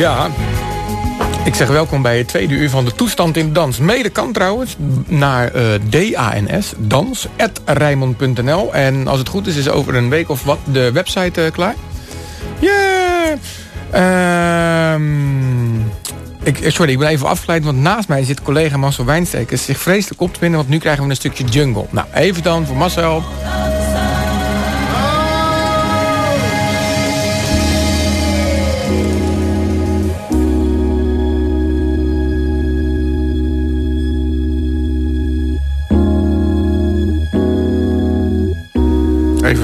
Ja, ik zeg welkom bij het tweede uur van de toestand in dans. Mede kan trouwens naar uh, DANS, dans, rijmond.nl. En als het goed is, is over een week of wat de website uh, klaar. Yeah! Ik, sorry, ik ben even afgeleid, want naast mij zit collega Marcel Wijnstekers zich vreselijk op te winnen, want nu krijgen we een stukje jungle. Nou, even dan voor Marcel.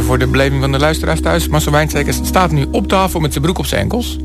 Voor de beleving van de luisteraars thuis. Marcel Wijnstekers staat nu op tafel met zijn broek op zijn enkels.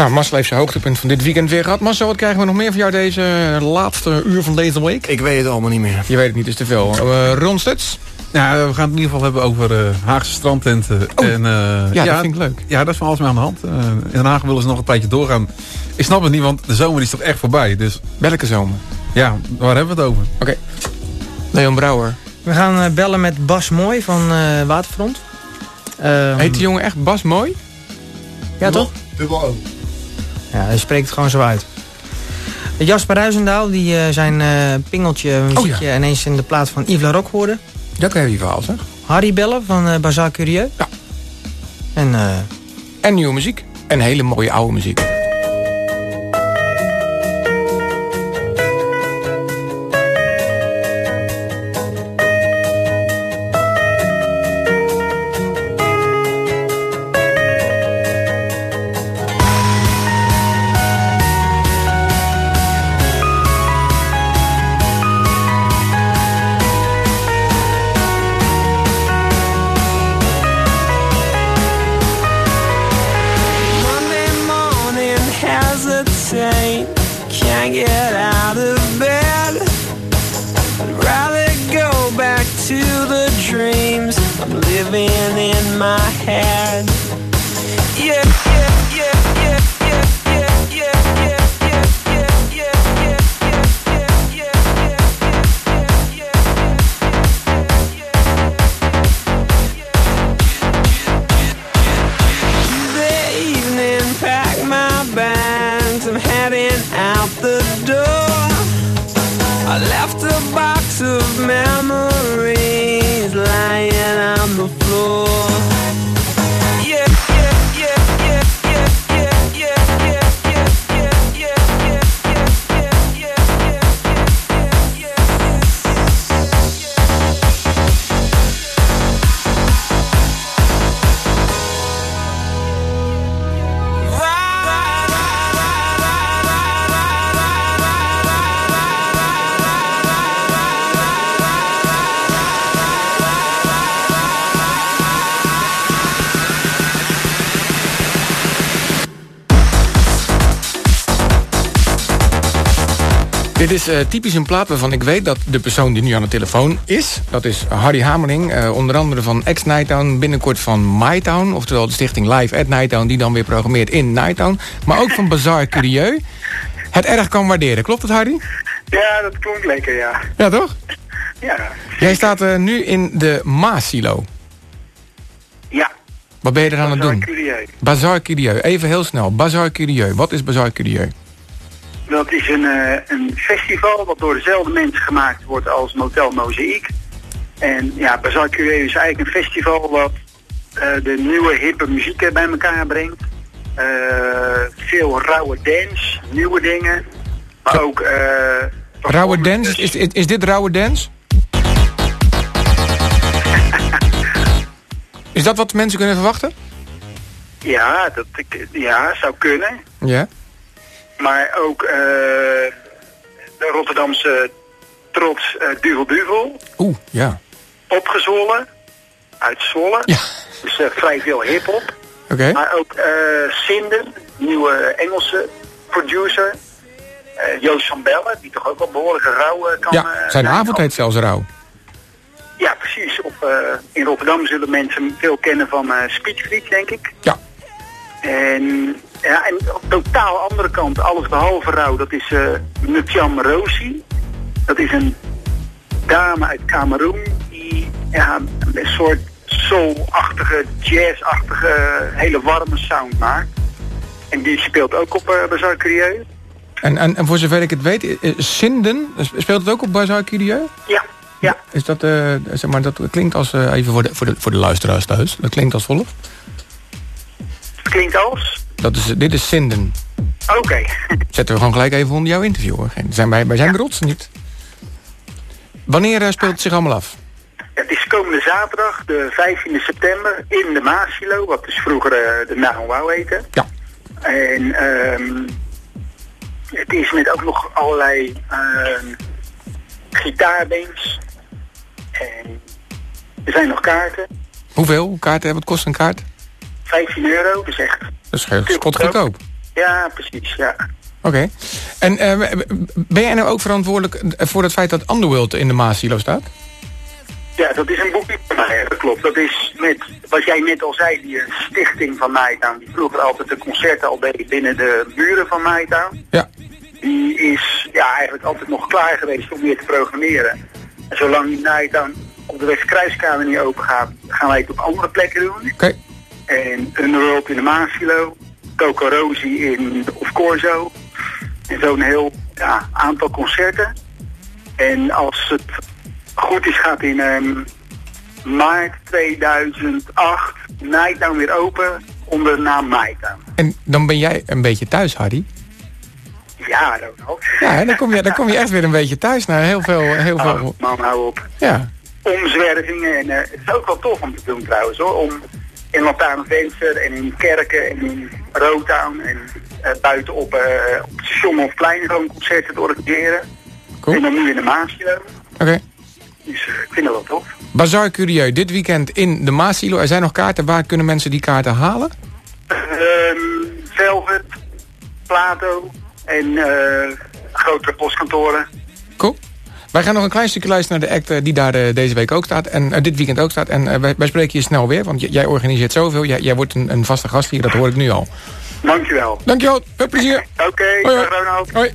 Nou, Marcel heeft zijn hoogtepunt van dit weekend weer gehad. Marcel, wat krijgen we nog meer van jou deze laatste uur van deze week? Ik weet het allemaal niet meer. Je weet het niet, is te veel. Uh, Ron Stuts? Nou, we gaan het in ieder geval hebben over uh, Haagse strandtenten. Oh, en, uh, ja, dat vind ik leuk. Ja, dat is van alles mee aan de hand. Uh, in Den Haag willen ze nog een tijdje doorgaan. Ik snap het niet, want de zomer is toch echt voorbij. Dus, Welke zomer? Ja, waar hebben we het over? Oké. Okay. Leon Brouwer. We gaan bellen met Bas Mooi van Waterfront. Um, Heet die jongen echt Bas Mooi? Ja, toch? Dubbel O. Ja, hij spreekt het gewoon zo uit. Jasper Ruizendaal, die uh, zijn uh, pingeltje muziekje oh, ja. ineens in de plaats van Yves Larocque hoorde. Dat ken je verhaal, zeg. Harry Bellen van uh, Bazaar Curieux. Ja. En, en nieuwe muziek. En hele mooie oude muziek. The floor. Dit is eh, typisch een plaat waarvan ik weet dat de persoon die nu aan de telefoon is... dat is Harry Hamering, eh, onder andere van Ex Nighttown... binnenkort van MyTown, oftewel de stichting Live at Nighttown... die dan weer programmeert in Nighttown. Maar ook van Bazaar Curieux. Het erg kan waarderen. Klopt het, Harry? Ja, dat klonk lekker, ja. Ja, toch? Ja. Jij staat eh, nu in de Maasilo. Ja. Wat ben je er aan het Bazaar doen? Curieux. Bazaar Curieux. Even heel snel. Bazaar Curieux. Wat is Bazaar Curieux? Dat is een, eh, een festival wat door dezelfde mensen gemaakt wordt als Motel Mozaïek. En ja, Bazaar Curieux is eigenlijk een festival wat eh, de nieuwe hippe muziek bij elkaar brengt. Eh, veel rauwe dance, nieuwe dingen. Maar ook... Rauwe dance? Is, is, is dit rauwe dance? Is dat wat mensen kunnen verwachten? Ja, dat ja, zou kunnen. Ja. Maar ook eh, de Rotterdamse trots eh Duvel Duvel. Oeh, ja. Opgezwollen. Uit Zwolle. Ja. Dus eh, vrij veel hip-hop. Oké. Maar ook Sinden, nieuwe Engelse producer. Joost van Bellen, die toch ook wel behoorlijk rauw kan Ja, zijn avond heet zelfs rauw. Ja, precies. Op, in Rotterdam zullen mensen veel kennen van eh Speechfreak, denk ik. Ja. En, ja, en op totaal andere kant, alles behalve rauw, dat is eh Nutjam Rosi. Dat is een dame uit Cameroen die ja, een soort soul-achtige, jazz-achtige, hele warme sound maakt. En die speelt ook op uh, Bazaar Curieux. En, en, en voor zover ik het weet, eh, Sinden, speelt het ook op Bazaar Curieux? Ja, ja. Is dat, eh, zeg maar, dat klinkt als, even voor de, voor, de, voor de luisteraars thuis, dat klinkt als volgt. Klinkt als... Dat is, dit is Sinden. Oké. Zetten we gewoon gelijk even onder jouw interview. Hoor. Geen- Zijn wij, wij zijn trots niet. Wanneer eh, speelt het zich allemaal af? Het is komende zaterdag, de 15e september, in de Maasilo, wat dus vroeger eh, de Wow heette. Ja. En ehm, het is met ook nog allerlei ehm gitaarbands. En er zijn nog kaarten. Hoeveel kaarten? Wat kost een kaart? 15 euro, dus echt. Dat is heel goedkoop. Ja, precies, ja. Oké. En eh, ben jij nou ook verantwoordelijk voor het feit dat Underworld in de Maasilo staat? Ja, dat is een boekje van mij, dat klopt. Dat is met, wat jij net al zei, die eh, stichting van Nighttown, die vroeger altijd de concerten al deed binnen de buren van Nighttown. Ja. Die is ja, eigenlijk altijd nog klaar geweest om weer te programmeren. En zolang die Nighttown op de Westkruiskamer niet open gaat, gaan wij het op andere plekken doen. Oké. En Underworld in de Maasilo, Coco Rosie in Of Corso. En zo'n heel ja, aantal concerten. En als het goed is, gaat in ehm, maart 2008 Nighttown weer open onder de naam Nighttown. En dan ben jij een beetje thuis, Harry. Ja, Ronald. Ja, dan kom je, dan kom je echt weer een beetje thuis naar heel veel... Heel veel Oh, man, hou op. ja. Omzwervingen. En eh, het is ook wel tof om te doen trouwens hoor. Om in Lantaarnvenster en in kerken en in Rotown en eh, buiten op, eh, op het station of plein gewoon concerten te organiseren. Cool. En dan nu in de Maasilo. Oké. Dus eh, ik vind dat wel tof. Bazaar Curieux, dit weekend in de Maasilo. Er zijn nog kaarten. Waar kunnen mensen die kaarten halen? Ehm Velvet, Plato en grotere postkantoren. Cool. Wij gaan nog een klein stukje luisteren naar de act die daar deze week ook staat. En dit weekend ook staat. En wij, spreken je snel weer, want jij organiseert zoveel. Jij, wordt een, een, vaste gast hier, dat hoor ik nu al. Dankjewel. Dankjewel, veel plezier. Oké, okay, hoi, hoi.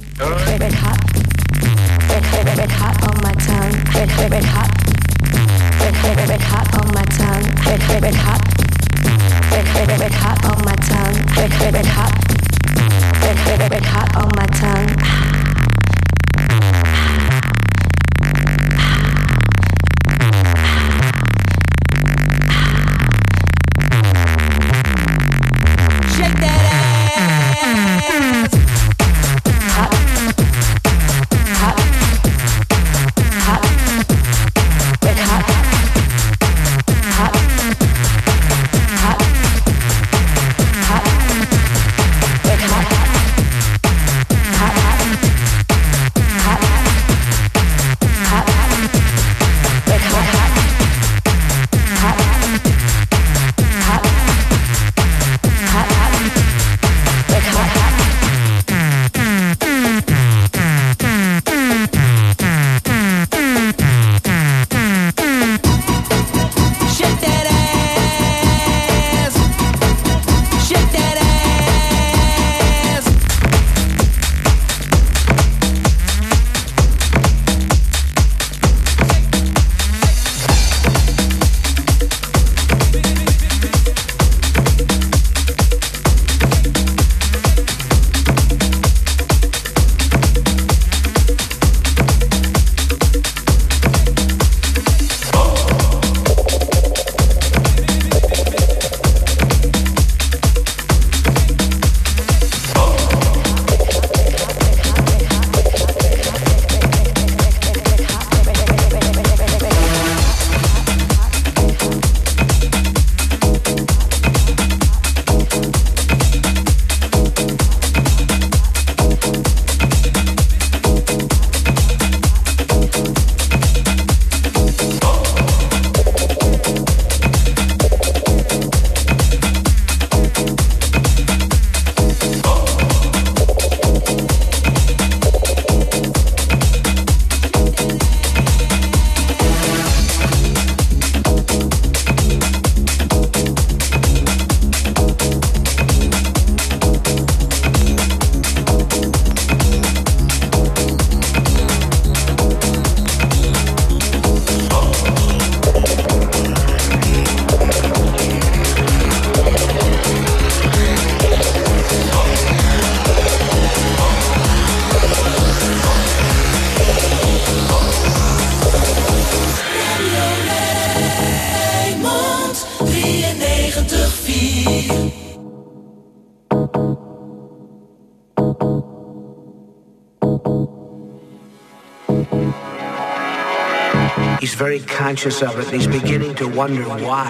conscious of it, and he's beginning to wonder why.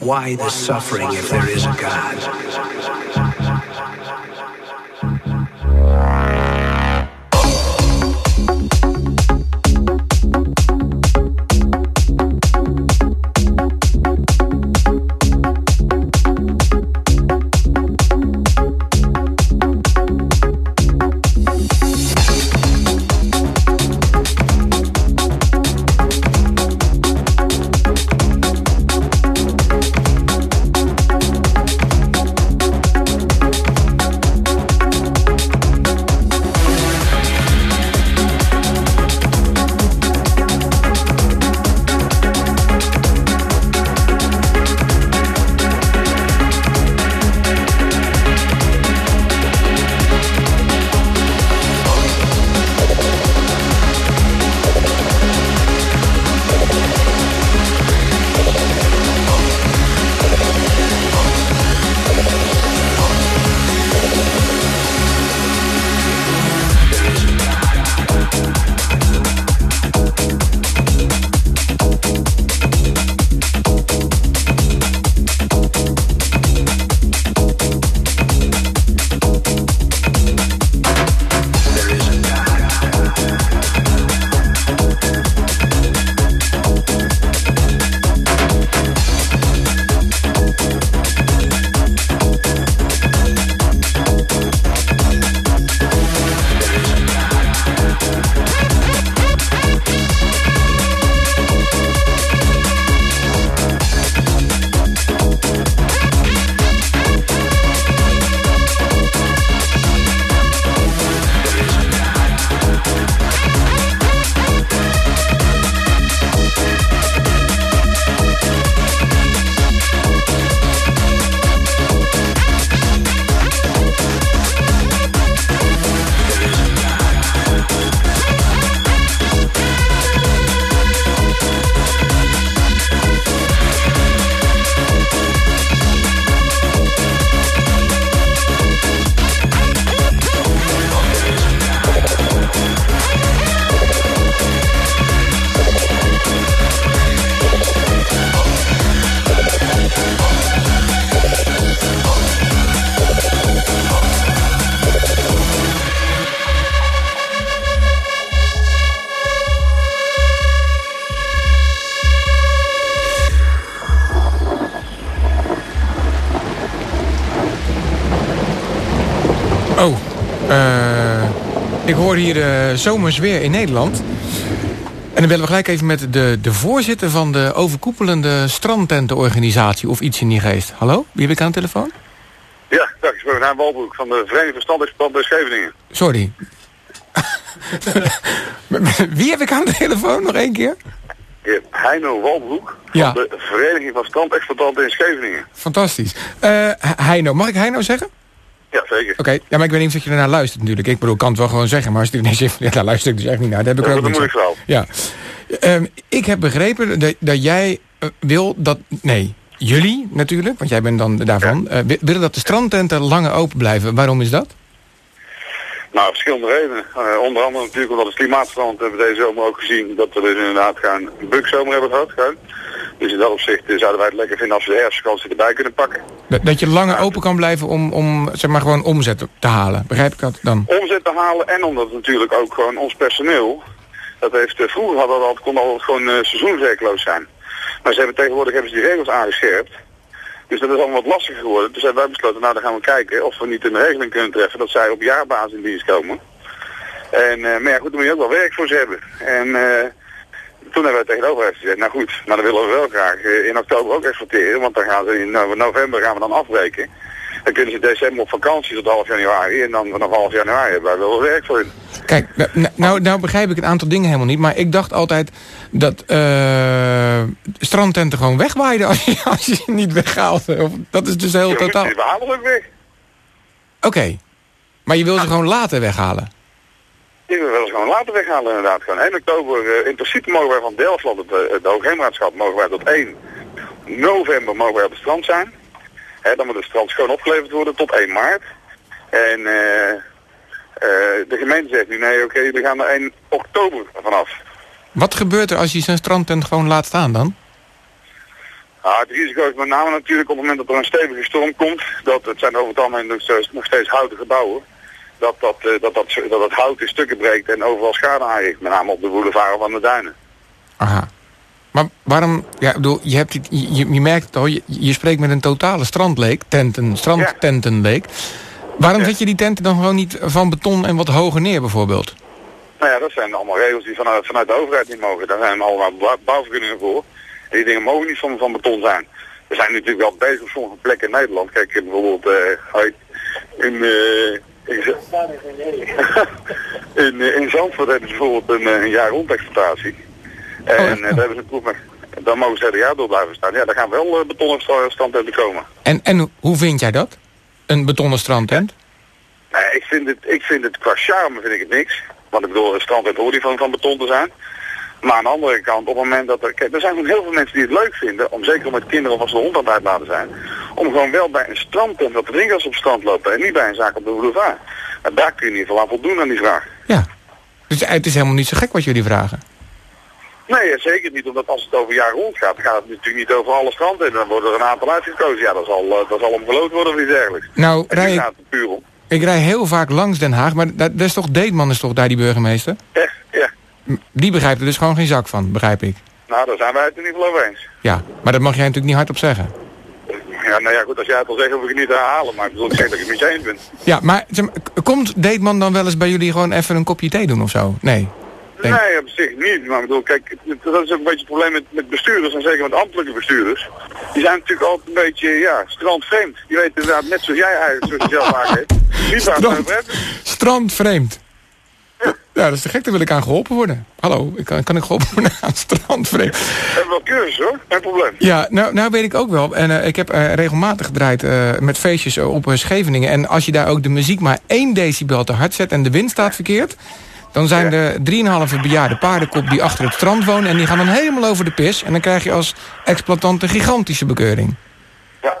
Why the suffering if there is a God? Oh, eh, ik hoor hier eh zomers weer in Nederland. En dan willen we gelijk even met de, de voorzitter van de overkoepelende strandtentenorganisatie of iets in die geest. Hallo, wie heb ik aan de telefoon? Ja, dag, ik ben Walbroek van de Vereniging van Standexploitanten Scheveningen. Sorry. wie heb ik aan de telefoon nog één keer? Je hebt Heino Walbroek van Ja. de Vereniging van Strandexploitanten in Scheveningen. Fantastisch. Eh, Heino, mag ik Heino zeggen? Ja, zeker. Oké, ja, maar ik weet niet of je ernaar luistert natuurlijk. Ik bedoel, ik kan het wel gewoon zeggen, maar als je er niet zegt, ja, daar luister ik dus echt niet naar. Daar heb ik ook dat moet aan. ik wel. Ja. Ehm, ik heb begrepen dat, dat jij eh, wil dat... Nee, jullie natuurlijk, want jij bent dan daarvan... eh, wi- willen dat de strandtenten langer open blijven. Waarom is dat? Nou, verschillende redenen. Eh, onder andere natuurlijk omdat het klimaatveranderd hebben we deze zomer ook gezien dat we dus inderdaad gaan een bukzomer hebben gehad. Gewoon. Dus in dat opzicht eh, zouden wij het lekker vinden als we de herfstvakantie erbij kunnen pakken. Dat, dat je langer open kan blijven om, om zeg maar, gewoon omzet te halen. Begrijp ik dat dan? Omzet te halen en omdat natuurlijk ook gewoon ons personeel, dat heeft, eh, vroeger hadden we dat, kon altijd gewoon eh, seizoenswerkloos zijn. Maar ze hebben tegenwoordig hebben ze die regels aangescherpt. Dus dat is allemaal wat lastiger geworden. Dus hebben wij besloten, nou dan gaan we kijken of we niet een regeling kunnen treffen dat zij op jaarbasis in dienst komen. En, eh, maar ja goed, dan moet je ook wel werk voor ze hebben. En toen hebben we tegen de overheid gezegd, nou goed, maar dan willen we wel graag eh, in oktober ook exporteren, want dan gaan ze in no- november gaan we dan afbreken. Dan kunnen ze in december op vakantie tot half januari en dan vanaf half januari hebben wij wel werk voor hun. Kijk, nou, nou, nou begrijp ik een aantal dingen helemaal niet. Maar ik dacht altijd dat eh strandtenten gewoon wegwaaiden als je, als je ze niet weghaalt. Dat is dus heel totaal... We halen ook weg. Oké. Maar je wil ze gewoon later weghalen. Die willen we wel eens gewoon later weghalen inderdaad. Gewoon 1 oktober, eh, in principe mogen wij van Delftland, het, eh, het Hoogheemraadschap, mogen wij tot 1 november mogen wij op het strand zijn. Dan moet het strand schoon opgeleverd worden tot 1 maart. En eh, de gemeente zegt nu nee, oké, we gaan er 1 oktober vanaf. Wat gebeurt er als je zo'n strandtent gewoon laat staan dan? Ah, het risico is met name natuurlijk op het moment dat er een stevige storm komt, dat het zijn over het algemeen nog steeds, nog steeds houten gebouwen, dat dat, eh, dat, dat, dat het hout in stukken breekt en overal schade aanricht, met name op de boulevard van de duinen. Aha. Maar waarom... Ja, ik bedoel, je, hebt, je, je, merkt het al, je, je spreekt met een totale strandleek, tenten, strandtentenleek. Waarom zet je die tenten dan gewoon niet van beton en wat hoger neer bijvoorbeeld? Nou ja, dat zijn allemaal regels die vanuit, vanuit de overheid niet mogen. Daar zijn allemaal bou- bouwvergunningen voor. En die dingen mogen niet van, van beton zijn. We zijn natuurlijk wel bezig op sommige plekken in Nederland. Kijk, bijvoorbeeld eh, uit- in, eh, in, eh, in Zandvoort hebben ze bijvoorbeeld een, eh, een jaar rond exploitatie. En eh, daar hebben ze een proef mee. Dan mogen ze hele jaar door blijven staan. Ja, daar gaan wel betonnen standtenten komen. En, en hoe vind jij dat? Een betonnen strandtent? Nee, ik vind het, ik vind het qua charme vind ik het niks. Want ik bedoel, een strandtent hoort niet van, van beton te zijn. Maar aan de andere kant, op het moment dat er... Kijk, er zijn gewoon heel veel mensen die het leuk vinden, om zeker met kinderen of als de hond aan het uitlaten zijn, om gewoon wel bij een strandtent wat te drinken als ze op strand lopen en niet bij een zaak op de boulevard. En daar kun je in ieder geval aan voldoen aan die vraag. Ja. Dus het is helemaal niet zo gek wat jullie vragen. Nee, eh, zeker niet, omdat als het over jaar rond gaat, gaat het natuurlijk niet over alle stranden. En dan worden er een aantal uitgekozen. Ja, dat zal, eh, dat zal omgeloot worden of iets dergelijks. Nou, rij ik, gaat het puur om. ik rij heel vaak langs Den Haag, maar dat, dat is toch Deetman is toch daar die burgemeester? Ja. Die begrijpt er dus gewoon geen zak van, begrijp ik. Nou, daar zijn wij het in ieder geval over eens. Ja, maar dat mag jij natuurlijk niet hardop zeggen. Ja, nou ja, goed, als jij het al zegt, hoef ik het niet te herhalen. Maar ik bedoel, ik zeg dat ik het met je eens ben. Ja, maar komt Deetman dan wel eens bij jullie gewoon even een kopje thee doen of zo? Nee. Denk- Nee, op zich niet. Maar ik bedoel, kijk, dat is ook een beetje het probleem met, met bestuurders en zeker met ambtelijke bestuurders. Die zijn natuurlijk altijd een beetje, ja, strandvreemd. Die weten inderdaad, net zoals jij eigenlijk, zoals je zelf aangeeft, hebben. Strandvreemd. Ja, dat is te gek, daar wil ik aan geholpen worden. Hallo, ik kan, kan ik geholpen worden aan strandvreemd? We hebben wel cursus hoor, geen probleem. Ja, nou, nou weet ik ook wel. En eh, ik heb eh, regelmatig gedraaid eh, met feestjes eh, op eh, Scheveningen. En als je daar ook de muziek maar 1 decibel te hard zet en de wind staat verkeerd... dan zijn er 3,5 bejaarde paardenkop die achter het strand wonen... en die gaan dan helemaal over de pis. En dan krijg je als exploitant een gigantische bekeuring. Ja,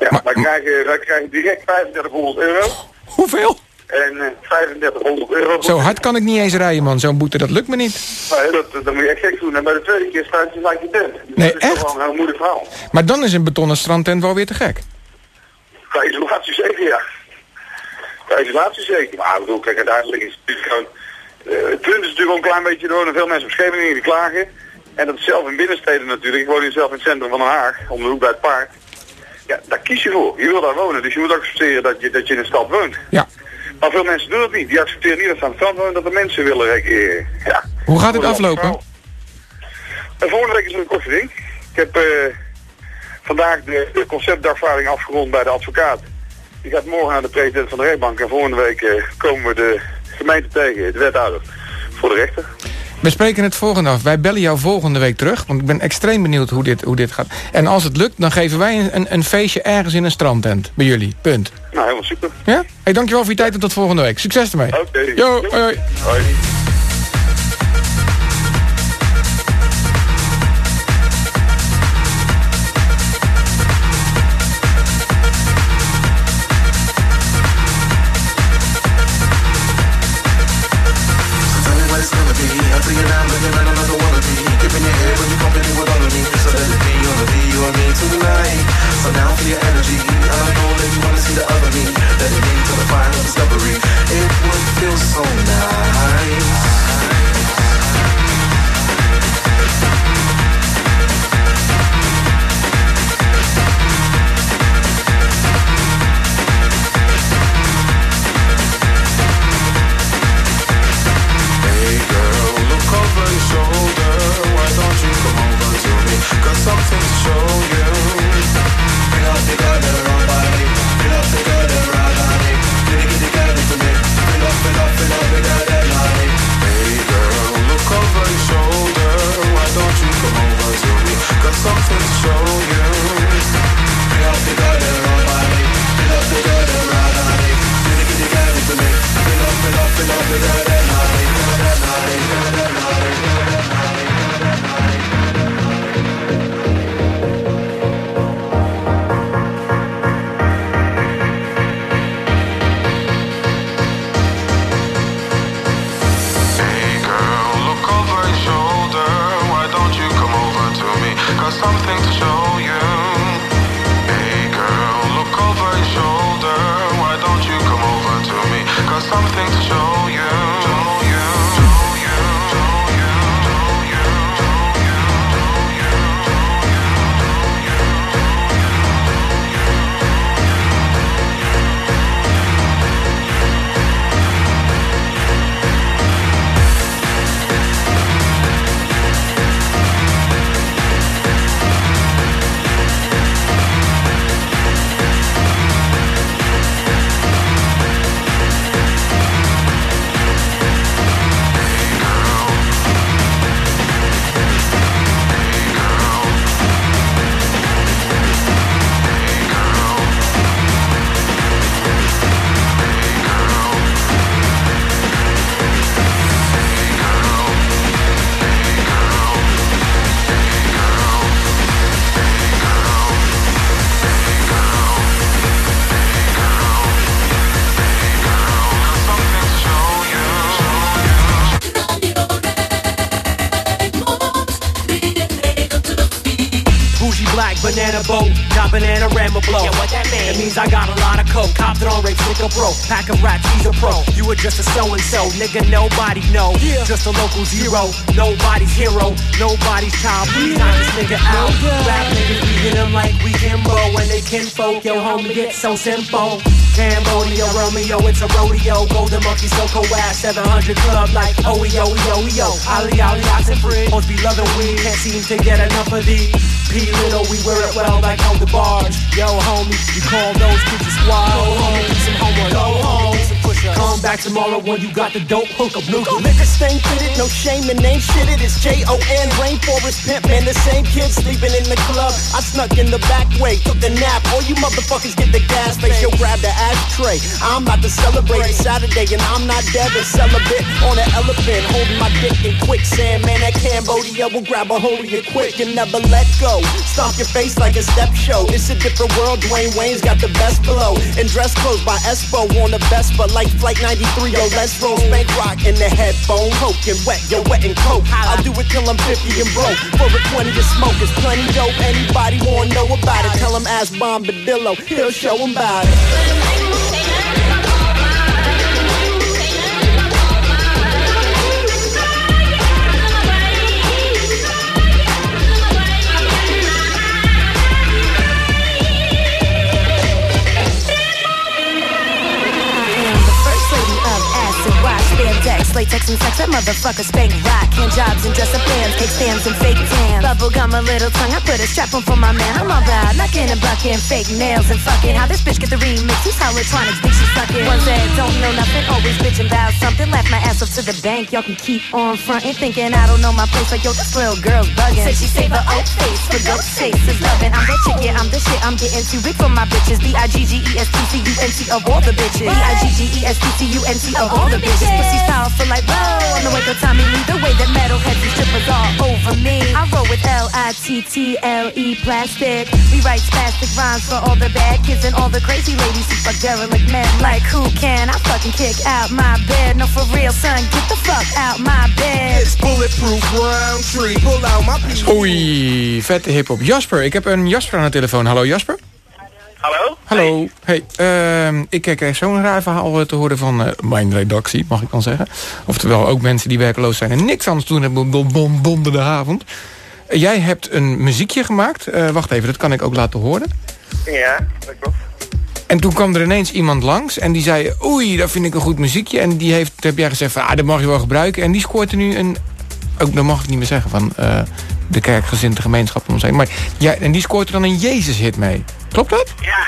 ja wij, krijgen, wij krijgen direct 3500 euro. Hoeveel? En eh 3500 euro. Zo hard kan ik niet eens rijden, man. Zo'n boete, dat lukt me niet. Nee, dat, dat moet je echt gek doen. En bij de tweede keer staat je gelijk je tent. Dus Nee, dat is echt? wel een heel moeilijk verhaal. Maar dan is een betonnen strandtent wel weer te gek. Qua isolatie zeker, ja. Qua isolatie zeker. Maar ik bedoel, kijk, uiteindelijk is het natuurlijk gewoon... eh, het punt is natuurlijk wel een klein beetje, wonen veel mensen op Scheveningen die klagen. En dat is zelf in binnensteden natuurlijk. Ik woon hier zelf in het centrum van Den Haag, om de hoek bij het paard. Ja, daar kies je voor. Je wil daar wonen, dus je moet accepteren dat je, dat je in een stad woont. Ja. Maar veel mensen doen het niet. Die accepteren niet dat ze aan het strand wonen, dat de mensen willen recreëren. Ja. Hoe gaat dit aflopen? En volgende week is een korte ding. Ik heb eh, vandaag de, de conceptdagvaarding afgerond bij de advocaat. Die gaat morgen naar de president van de rechtbank. En volgende week eh, komen we de gemeente tegen, de wethouder, voor de rechter. We spreken het volgende af. Wij bellen jou volgende week terug. Want ik ben extreem benieuwd hoe dit, hoe dit gaat. En als het lukt, dan geven wij een, een, een feestje ergens in een strandtent. Bij jullie. Punt. Nou, helemaal super. Ja? Hey, dankjewel voor je tijd en tot volgende week. Succes ermee. Oké. Yo, hoi, hoi. Hoi. A local zero. Nobody's hero. Nobody's child. Please time this nigga out. Rap niggas beating them like we Kimbo when they kinfolk. Yo, homie, get so simple. Cambodia, Romeo, it's a rodeo. Golden monkey, so co ass, 700 club like oh yo yo. Ali Ali, I said free. To be loving weed, can't seem to get enough of these. P little, we wear it well like on the bars. Yo, homie, you call those kids a squad. Go home, some homework. Go home. Come back tomorrow when you got the dope hook up. Nuke Liquor stain fitted, no shame and name shit. It's J-O-N, rainforest pimp, man. The same kid sleeping in the club. I snuck in the back way, took the nap. All you motherfuckers get the gas face, yo, grab the ashtray. I'm about to celebrate it's Saturday and I'm not dead and celibate on an elephant, holding my dick in quicksand. Man, that Cambodia will grab a hold of you quick and never let go. Stomp your face like a step show. It's a different world. Dwayne Wayne's got the best flow. And dress clothes by Espo on the best, but like Flight 93, yo, let's roll. Spank rock in the headphone, poking wet, yo, wet and coke. I'll do it till I'm 50 and broke. For a 20 to smoke, it's plenty dope. Anybody wanna know about it? Tell him ask Bombadillo, he'll show him about it. Latex, and sex, that motherfucker spank rock. Hand jobs and dress up bands, take stands and fake tan. Bubble gum, a little tongue, I put a strap on for my man. I'm about knocking and bucking, fake nails and fucking. How this bitch get the remix? Who's electronics, bitch, she sucking. One said, don't know nothing, always bitching about something. Laugh my ass off to the bank, y'all can keep on frontin'. Thinking I don't know my place, like yo, this little girl's bugging. Said she save her old face for ghost face is loving. I'm that chick, yeah, I'm the shit. I'm getting too big for my bitches. B I G G E S T C U N T of all the bitches. B I G G E S T C U N T of all the bitches. Pussy's powerful like whoa. On the way to Tommy Lee, the way that metalheads and strippers all over me. I roll with L I T T L E plastic. We write spastic rhymes for all the bad kids and all the crazy ladies who fuck derelict men. Like who can I fucking kick out my bed? No, for real, son, get the fuck out my bed. It's bulletproof round tree. Pull out my piece. Oei, vette hip-hop. Jasper, ik heb een Jasper aan de telefoon. Hallo Jasper. Hallo? Hey, ehm, ik kreeg zo'n raar verhaal eh, te horen van eh, mijn redactie, mag ik dan zeggen. Oftewel ook mensen die werkeloos zijn en niks anders doen hebben dan don- donderdagavond. Eh, Jij hebt een muziekje gemaakt. Eh, wacht even, dat kan ik ook laten horen. Ja, dat klopt. En toen kwam er ineens iemand langs en die zei... oei, dat vind ik een goed muziekje. En die heeft, heb jij gezegd van, ah, dat mag je wel gebruiken. En die scoort er nu een... Ook, dat mag ik niet meer zeggen, van eh, de kerkgezinde gemeenschap om heen. Maar ja, en die scoort er dan een Jezus-hit mee. Klopt dat? Ja,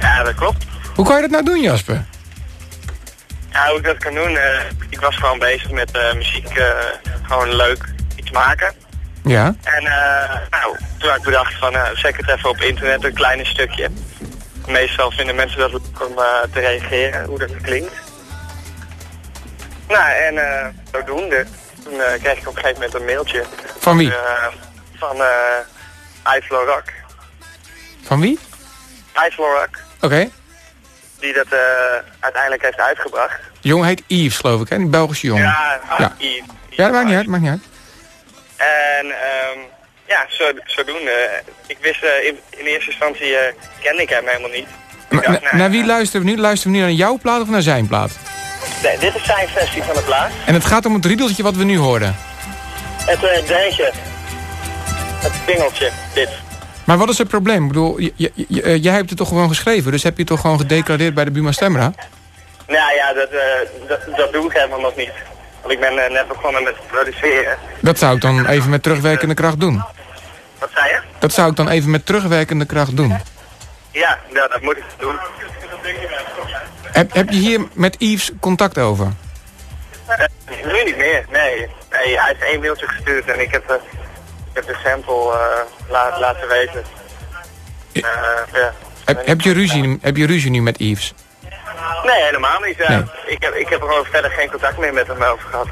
ja dat klopt. Hoe kan je dat nou doen, Jasper? Ja, hoe ik dat kan doen, eh, ik was gewoon bezig met eh, muziek, eh, gewoon leuk iets maken. Ja. En nou, toen had ik bedacht van, uh, zet ik het even op internet, een klein stukje. Meestal vinden mensen dat leuk om te reageren, hoe dat klinkt. Nou, en zodoende, toen kreeg ik op een gegeven moment een mailtje. Van wie? Van eh Ivlo Rock. Van wie? Ivlo Rock, Oké. die dat eh, uiteindelijk heeft uitgebracht. De jongen heet Yves, geloof ik, hè? Die Belgische jongen. Ja, ja. Yves. Ja, dat maakt niet uit, maakt niet uit. En ehm, ja, zo, zodoende. Ik wist eh, in, in eerste instantie eh, kende ik hem helemaal niet. Maar, dacht, na- nou, naar wie luisteren we nu? Luisteren we nu naar jouw plaat of naar zijn plaat? nee, dit is zijn versie van de plaat. En het gaat om het riedeltje wat we nu hoorden. Het uh. Het pingeltje, dit. Maar wat is het probleem? Ik bedoel, eh, jij hebt het toch gewoon geschreven? Dus heb je het toch gewoon gedeclareerd bij de Buma Stemra? Nou ja, dat, eh, dat, dat doe ik helemaal nog niet. Want ik ben eh, net begonnen met produceren. Dat zou ik dan even met terugwerkende kracht doen. Wat zei je? Dat zou ik dan even met terugwerkende kracht doen. Ja, nou, dat moet ik doen. Heb, heb je hier met Yves contact over? Eh, nu niet meer, nee. nee. Hij heeft één mailtje gestuurd en ik heb, heb de sample eh, la- laten weten. Eh, ja. Heb, heb, je ruzie, heb je ruzie nu met Yves? Nee, helemaal niet. ja. Nee. Ik, heb, ik heb er gewoon verder geen contact meer met hem over gehad.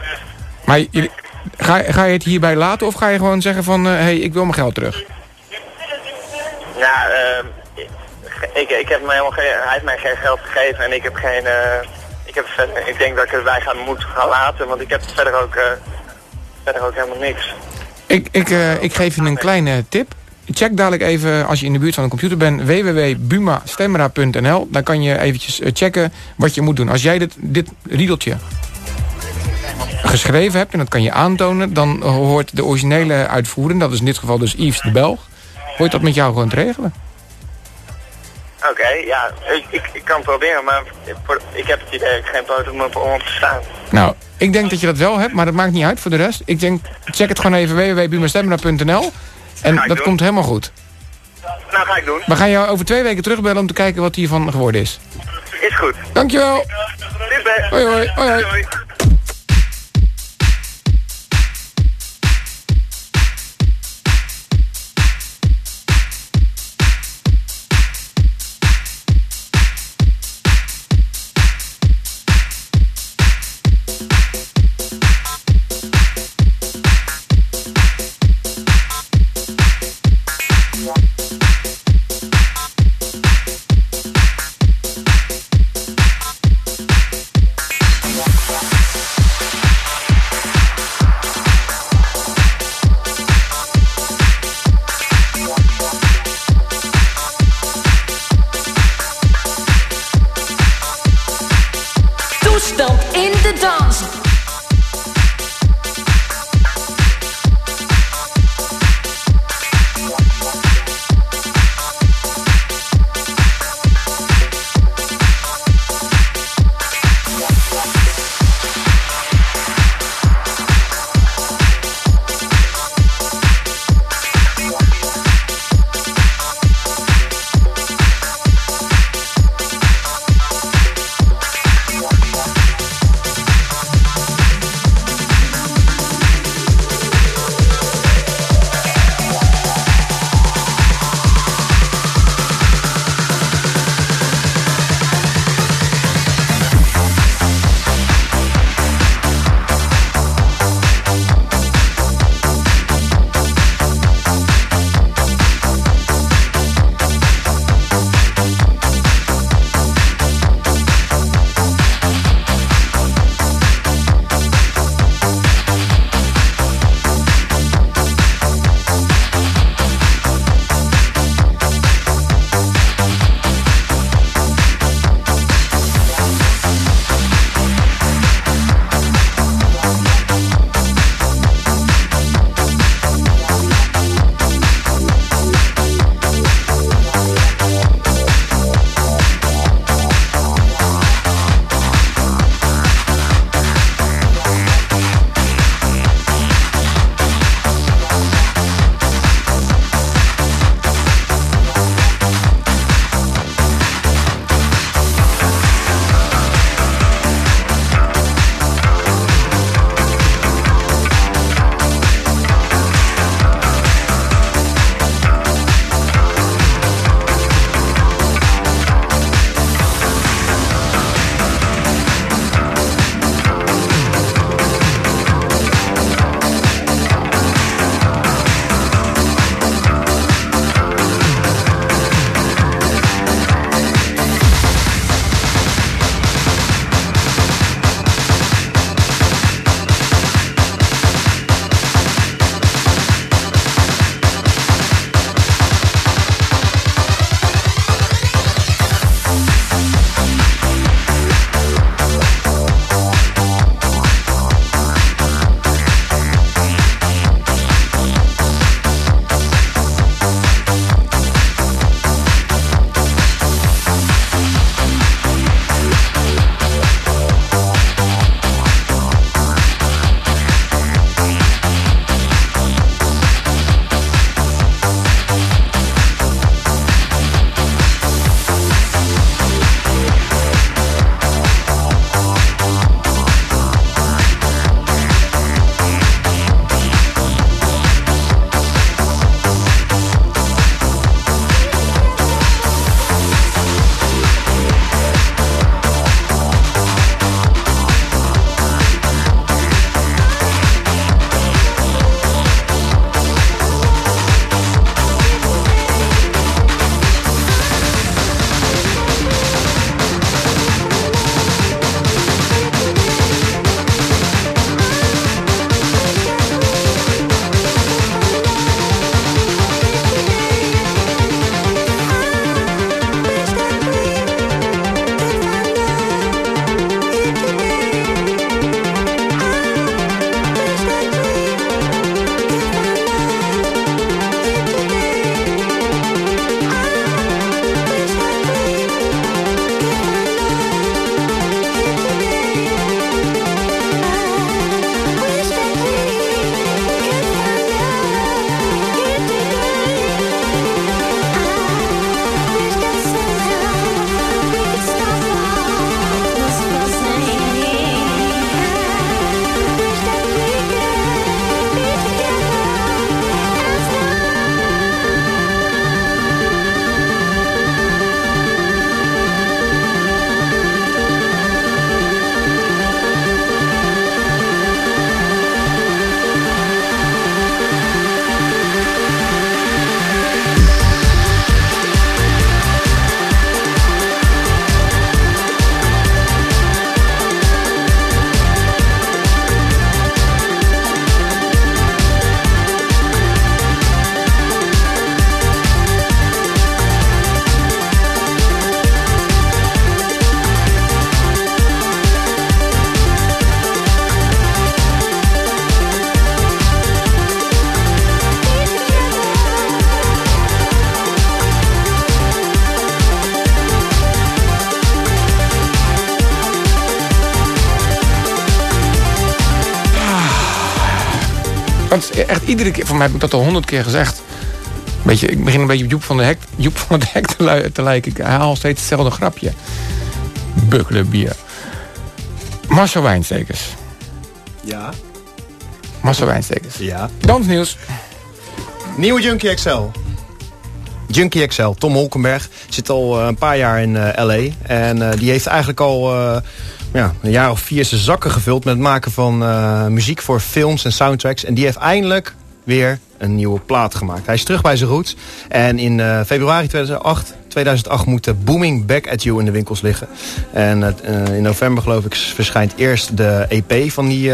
Maar je- ga, ga je het hierbij laten of ga je gewoon zeggen van... hé, hey, ik wil mijn geld terug? Nou, ehm, ik, ik heb hem helemaal geen, hij heeft mij geen geld gegeven en ik heb geen, eh, ik heb verder, ik denk dat ik het wij gaan moeten gaan laten, want ik heb verder ook, eh, verder ook helemaal niks. Ik, ik, eh, ik geef je een kleine tip. Check dadelijk even, als je in de buurt van een computer bent... www.bumastemra.nl. Dan kan je eventjes eh, checken wat je moet doen. Als jij dit, dit riedeltje geschreven hebt... en dat kan je aantonen... dan hoort de originele uitvoering... dat is in dit geval dus Yves de Belg... hoort dat met jou gewoon te regelen. Oké, ja, ik, ik, ik kan het proberen, maar ik heb het idee ik geen heb om op te staan. Nou, ik denk dat je dat wel hebt, maar dat maakt niet uit voor de rest. Ik denk, check het gewoon even www.bumastemra.nl. En dat doen. komt helemaal goed. Nou, ga ik doen. We gaan jou over twee weken terugbellen om te kijken wat hiervan geworden is. Is goed. Dankjewel. Hoi, hoi, hoi, hoi. Echt iedere keer, voor mij heb ik dat al honderd keer gezegd. Beetje, ik begin een beetje op Joep van de Hek, Joep van het Hek te, te lijken. Ik haal steeds hetzelfde grapje. Bukkelen bier. Marcel Wijnstekers. Ja. Marcel Wijnstekers. Ja. Dansnieuws. Nieuwe Junkie XL. Junkie XL, Tom Holkenberg, zit al eh, een paar jaar in eh, LA. En eh, die heeft eigenlijk al ja, een jaar of vier zijn zakken gevuld met het maken van eh, muziek voor films en soundtracks. En die heeft eindelijk weer een nieuwe plaat gemaakt. Hij is terug bij zijn roots. En in eh, februari 2008, 2008 moet de Booming Back at You in de winkels liggen. En eh, in november geloof ik verschijnt eerst de EP van die,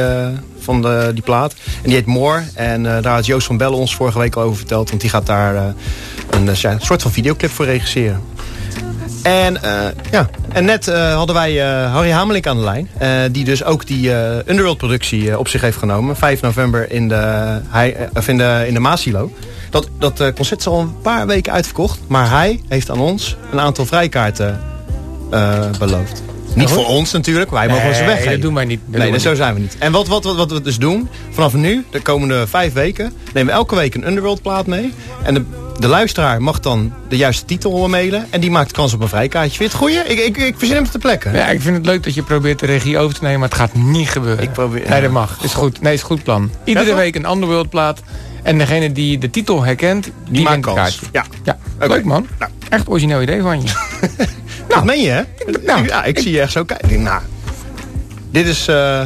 van de, die plaat. En die heet More. En daar had Joost van Bellen ons vorige week al over verteld. Want die gaat daar een, soort van videoclip voor regisseren. En, eh, ja. en net eh, hadden wij eh, Harry Hamelink aan de lijn. die dus ook die Underworld-productie op zich heeft genomen. 5 november in de, hij, of in de, Maasilo. Dat, dat concert is al een paar weken uitverkocht. Maar hij heeft aan ons een aantal vrijkaarten beloofd. Niet Oh. voor ons natuurlijk, wij mogen ze Nee, weggeven. dat doen wij niet. Dat nee, dat zo niet. zijn we niet. En wat, wat, wat, wat we dus doen, vanaf nu, de komende vijf weken, nemen we elke week een Underworld plaat mee. En de, de luisteraar mag dan de juiste titel mailen. En die maakt kans op een vrijkaartje. Vind je het goeie? Ik, ik, ik verzin hem te plekken. Ja, ik vind het leuk dat je probeert de regie over te nemen, maar het gaat niet gebeuren. Ik probeer, Nee, dat mag. Is goed. Nee, is goed plan. Iedere week een Underworld plaat. En degene die de titel herkent, die, maakt kans. Ja. ja. Leuk man. Echt origineel idee van je. Dat meen je, hè? ja, ik zie je echt zo kijken. Nou, dit is eh,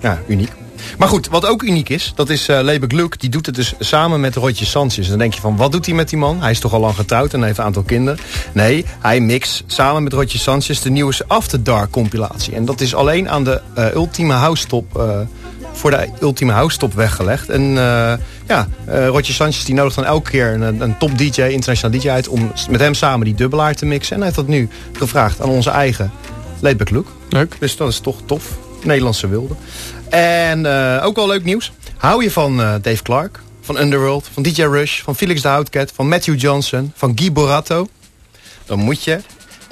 ja, uniek. Maar goed, wat ook uniek is, dat is eh Lebe Gluck. Die doet het dus samen met Rotje Sanchez. Dan denk je van, wat doet hij met die man? Hij is toch al lang getrouwd en heeft een aantal kinderen. Nee, hij mixt samen met Rotje Sanchez de nieuwe After Dark compilatie. En dat is alleen aan de eh, Ultieme House Top... voor de Ultieme House Top weggelegd. En eh, ja, eh Roger Sanchez die nodigt dan elke keer een, een top DJ, internationaal DJ uit... om met hem samen die dubbelaar te mixen. En hij heeft dat nu gevraagd aan onze eigen Laidback Look. Leuk. Dus dat is toch tof. Nederlandse wilde. En eh, ook wel leuk nieuws. Hou je van Dave Clark, van Underworld, van DJ Rush... van Felix de Houtcat, van Matthew Johnson, van Guy Borato... dan moet je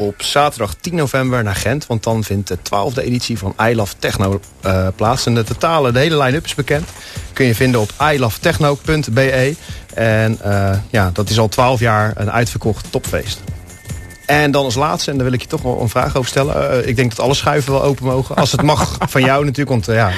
op zaterdag 10 november naar Gent. Want dan vindt de 12e editie van I Techno eh, plaats. En de totale, de hele line-up is bekend. Kun je vinden op ilovetechno.be. En eh, ja, dat is al 12 jaar een uitverkocht topfeest. En dan als laatste, en daar wil ik je toch wel een vraag over stellen. Eh, ik denk dat alle schuiven wel open mogen. Als het mag van jou natuurlijk, want eh, ja, eh,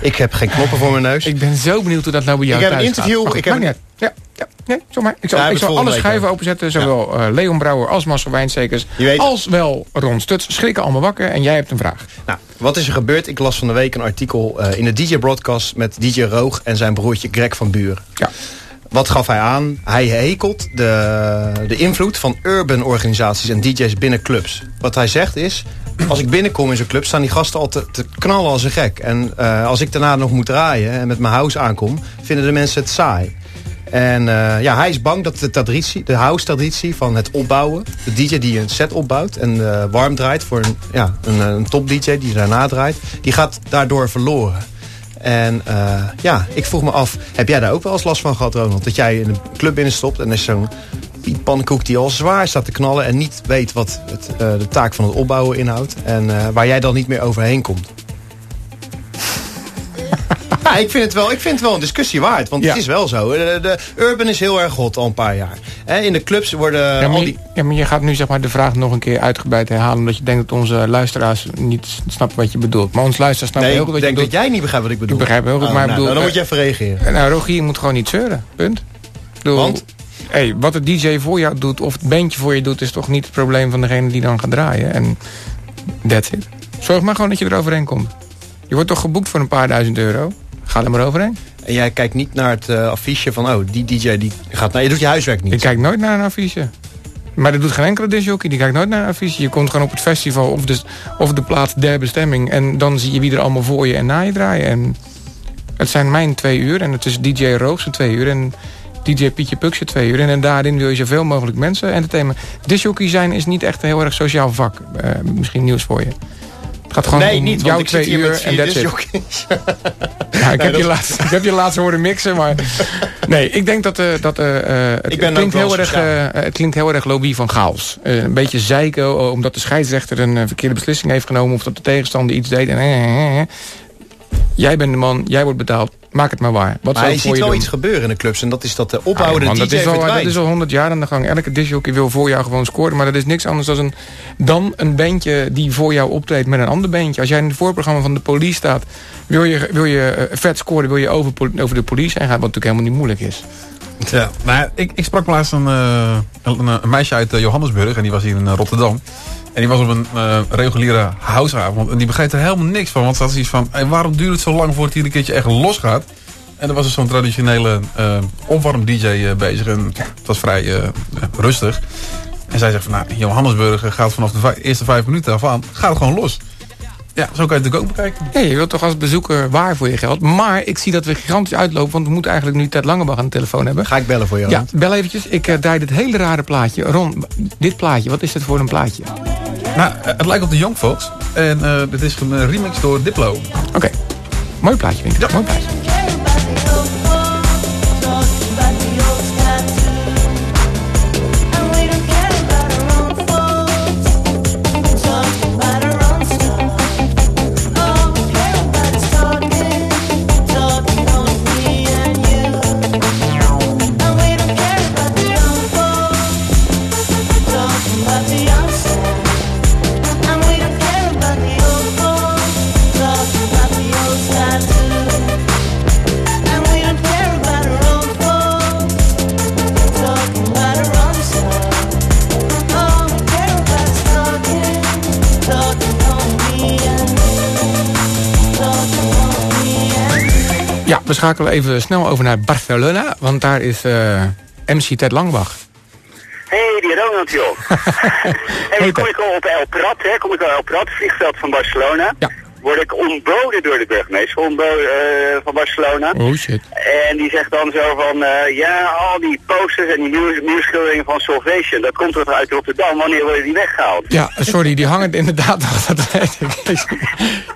ik heb geen knoppen voor mijn neus. Ik ben zo benieuwd hoe dat nou bij jou Ik heb een thuis gaat. interview, ik heb een- niet. Ja, ja, nee, zomaar. Ik zal, Ja, ik zal alle schuiven openzetten. Zowel eh, Leon Brouwer als Marcel Wijnstekers. Als wel Ron Stuts. Schrikken allemaal wakker en jij hebt een vraag. Nou, wat is er gebeurd? Ik las van de week een artikel in de DJ-broadcast... met DJ Roog en zijn broertje Greg van Buren. Ja. Wat gaf hij aan? Hij hekelt de, de invloed van urban organisaties en DJ's binnen clubs. Wat hij zegt is... Als ik binnenkom in zo'n club, staan die gasten al te, knallen als een gek. En eh, als ik daarna nog moet draaien en met mijn house aankom... vinden de mensen het saai. En eh, ja, hij is bang dat de traditie, de house-traditie van het opbouwen... de DJ die een set opbouwt en eh, warm draait voor een, ja, een, een top-DJ die daarna draait... die gaat daardoor verloren. En eh, ja, ik vroeg me af, heb jij daar ook wel eens last van gehad, Ronald? Dat jij in een club binnenstopt en er is zo'n Pannenkoek die al zwaar staat te knallen... en niet weet wat het, eh, de taak van het opbouwen inhoudt... en eh, waar jij dan niet meer overheen komt. Ja, ik vind, het wel, ik vind het wel een discussie waard, want het is wel zo. De, de Urban is heel erg hot al een paar jaar. Hè, in de clubs worden Ja al die... je, ja, maar je gaat nu zeg maar de vraag nog een keer uitgebreid herhalen... omdat je denkt dat onze luisteraars niet snappen wat je bedoelt. Maar onze luisteraars snappen Nee, heel goed ik wat je denk bedoelt. dat jij niet begrijpt wat ik bedoel. Ik begrijp heel goed, Oh, maar ik nou, bedoel... dan eh, moet je even reageren. Nou, Rogier moet gewoon niet zeuren. Punt. Ik bedoel, Want? Hey, wat de DJ voor jou doet, of het bandje voor je doet... is toch niet het probleem van degene die dan gaat draaien. En that's it. Zorg maar gewoon dat je er komt. Je wordt toch geboekt voor een paar duizend euro? Ga er maar overheen. En jij kijkt niet naar het eh, affiche van, oh, die DJ die gaat... Nou, je doet je huiswerk niet. Ik kijk nooit naar een affiche. Maar dat doet geen enkele disjockey. Die kijkt nooit naar een affiche. Je komt gewoon op het festival of de, of de plaats der bestemming. En dan zie je wie er allemaal voor je en na je draaien. En het zijn mijn twee uur. En het is DJ Roos zijn twee uur. En DJ Pietje Pukse twee uur. En, en daarin wil je zoveel mogelijk mensen entertainen. Disjockey zijn is niet echt een heel erg sociaal vak. Eh, misschien nieuws voor je. Gaat gewoon nee, niet, jouw twee uur en that's it. Ja, ik, Nee, heb dat- je laatst, ik heb je laatst horen mixen, maar... Nee, ik denk dat, eh, dat eh, eh, het, Ik ben klinkt heel erg, het klinkt heel erg lobby van chaos. Een beetje zeiken, eh, omdat de scheidsrechter een verkeerde beslissing heeft genomen... of dat de tegenstander iets deed. En. Jij bent de man, jij wordt betaald. Maak het maar waar. Wat maar je ziet wel doen? iets gebeuren in de clubs. En dat is dat de Ah, ophoudende man, DJ dat, is al, dat is al 100 jaar aan de gang. Elke disjockey wil voor jou gewoon scoren. Maar dat is niks anders dan een, dan een bandje die voor jou optreedt met een ander bandje. Als jij in het voorprogramma van de police staat... wil je, wil je eh, vet scoren, wil je over, over de police heen gaan... wat natuurlijk helemaal niet moeilijk is. Ja, ja, ik, ik sprak laatst een, eh, een, een meisje uit eh, Johannesburg en die was hier in eh, Rotterdam. En die was op een eh, reguliere houseavond en die begreep er helemaal niks van. Want ze had zoiets van, hey, waarom duurt het zo lang voordat het hier een keertje echt losgaat? En er was dus zo'n traditionele eh opwarm-dj eh, bezig en het was vrij rustig. En zij zegt van, nou, Johannesburg gaat vanaf de eerste vijf minuten af aan, gaat het gewoon los. Ja, zo kan je het natuurlijk ook bekijken. Ja, je wilt toch als bezoeker waar voor je geld. Maar ik zie dat we gigantisch uitlopen. Want we moeten eigenlijk nu Ted Langebach aan de telefoon hebben. Ga ik bellen voor je, Ja, bel eventjes. Ik eh, draai dit hele rare plaatje. Ron, dit plaatje, wat is dit voor een plaatje? Nou, eh, het lijkt op de Young Folks. En eh dit is een remix door Diplo. Oké. Mooi plaatje, vind ik. Mooi plaatje. We schakelen even snel over naar Barcelona. Want daar is eh, MC Ted Langebach. hey, die Ronald, joh. hey, kom ik al op El Prat, hè? Kom ik al El Prat, vliegveld van Barcelona. Ja. Word ik ontboden door de burgemeester eh, van Barcelona. Oh shit. En die zegt dan zo van, eh, ja, al die posters en die nieuws, nieuwsschilderingen van Salvation, dat komt toch uit Rotterdam, wanneer worden die weggehaald? Ja, sorry, die hangen inderdaad nog.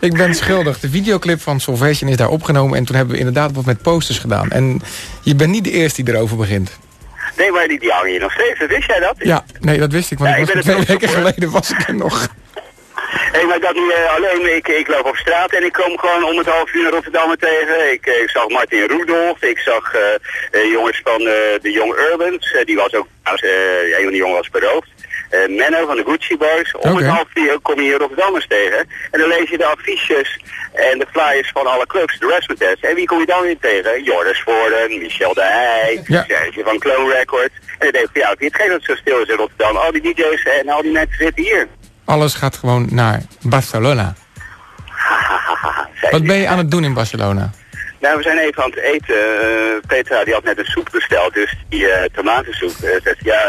Ik. ben schuldig. De videoclip van Salvation is daar opgenomen... en toen hebben we inderdaad wat met posters gedaan. En je bent niet de eerste die erover begint. Nee, maar die, die hangen hier nog steeds, wist jij dat? Ja, nee, dat wist ik. Want Ja, ik ik was ben twee er weken geleden was ik er nog. Hé, maar dat niet eh, alleen. Ik, ik loop op straat en ik kom gewoon om het half uur naar Rotterdam tegen. Ik, eh, ik zag Martin Rudolf, ik zag eh, jongens van de Young Urbans. Die was ook, een van die jongens was beroofd. Menno van de Gucci Boys. Om het half uur kom je hier Rotterdammers tegen. En dan lees je de affiches en de flyers van alle clubs, de Rasmus En wie kom je dan weer tegen? Joris Voorden, Michel de Heij, Ja. Serge van Clone Records. En ik denk van ja, het geen dat het zo stil is in Rotterdam? Al die DJ's en al die mensen zitten hier. Alles gaat gewoon naar Barcelona. Wat ben je aan het doen in Barcelona? Nou, we zijn even aan het eten. Eh, Petra die had net een soep besteld, dus die eh, tomatensoep. Eh, zegt, ja,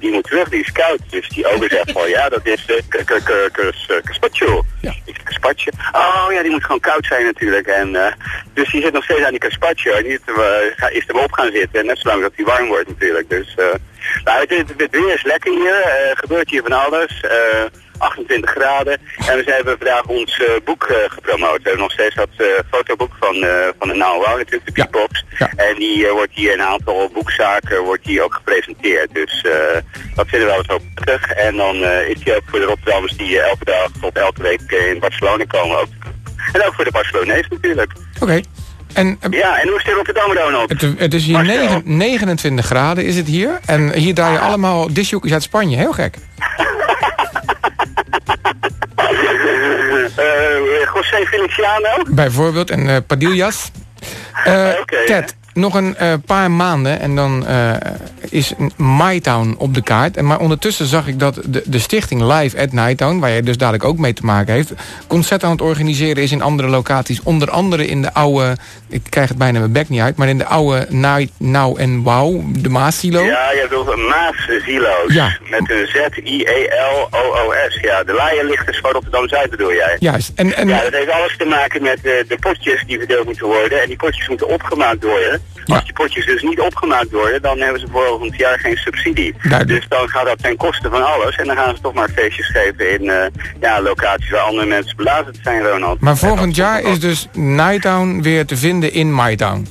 die moet terug, die is koud. Dus die ober zegt van, ja, dat is eh, Caspacho. Ja. Ik zeg, Caspacho? Oh ja, die moet gewoon koud zijn natuurlijk. En, eh, dus die zit nog steeds aan die Caspacho. En die is eh, ga- is er op gaan zitten, net zolang dat die warm wordt natuurlijk. Dus, eh, nou, het, het, weer is lekker hier. Eh, gebeurt hier van alles. Eh, 28 graden. En we hebben vandaag ons eh, boek eh, gepromoot. We hebben nog steeds dat eh, fotoboek van, van de Now Wow, natuurlijk, de Beatbox. En die wordt hier in een aantal boekzaken wordt die ook gepresenteerd. Dus dat vinden we wel zo prettig. En dan is die ook voor de Rotterdammers die elke dag of elke week in Barcelona komen. Ook. En ook voor de Barcelonees natuurlijk. Oké. En Ja, en hoe is het in Rotterdam, Ronald? het, het is hier Marcel. negen- 29 graden is het hier. En hier draaien allemaal disjoekjes uit Spanje. Heel gek. Eh, José Feliciano? Bijvoorbeeld. En eh Padillas. Eh, Ted, nog een eh, paar maanden en dan eh, is MyTown op de kaart. En maar ondertussen zag ik dat de, de stichting Live at Nighttown... waar jij dus dadelijk ook mee te maken heeft... concert aan het organiseren is in andere locaties. Onder andere in de oude... ik krijg het bijna mijn bek niet uit... maar in de oude Night Now en Wow, de Maas-silo. Ja, je bedoelt Maas-silo's. Ja. Met een Z-I-E-L-O-O-S. Ja, de laaienlichters van Rotterdam-Zuid bedoel jij? Juist. En, en, Ja, dat heeft alles te maken met eh, de potjes die verdeeld moeten worden. En die potjes moeten opgemaakt worden. Als die potjes dus niet opgemaakt worden, dan hebben ze volgend jaar geen subsidie. Duidelijk. Dus dan gaat dat ten koste van alles. En dan gaan ze toch maar feestjes geven in eh, ja, locaties waar andere mensen belazerd zijn, Ronald. maar volgend jaar is dus Nighttown weer te vinden in MyTown.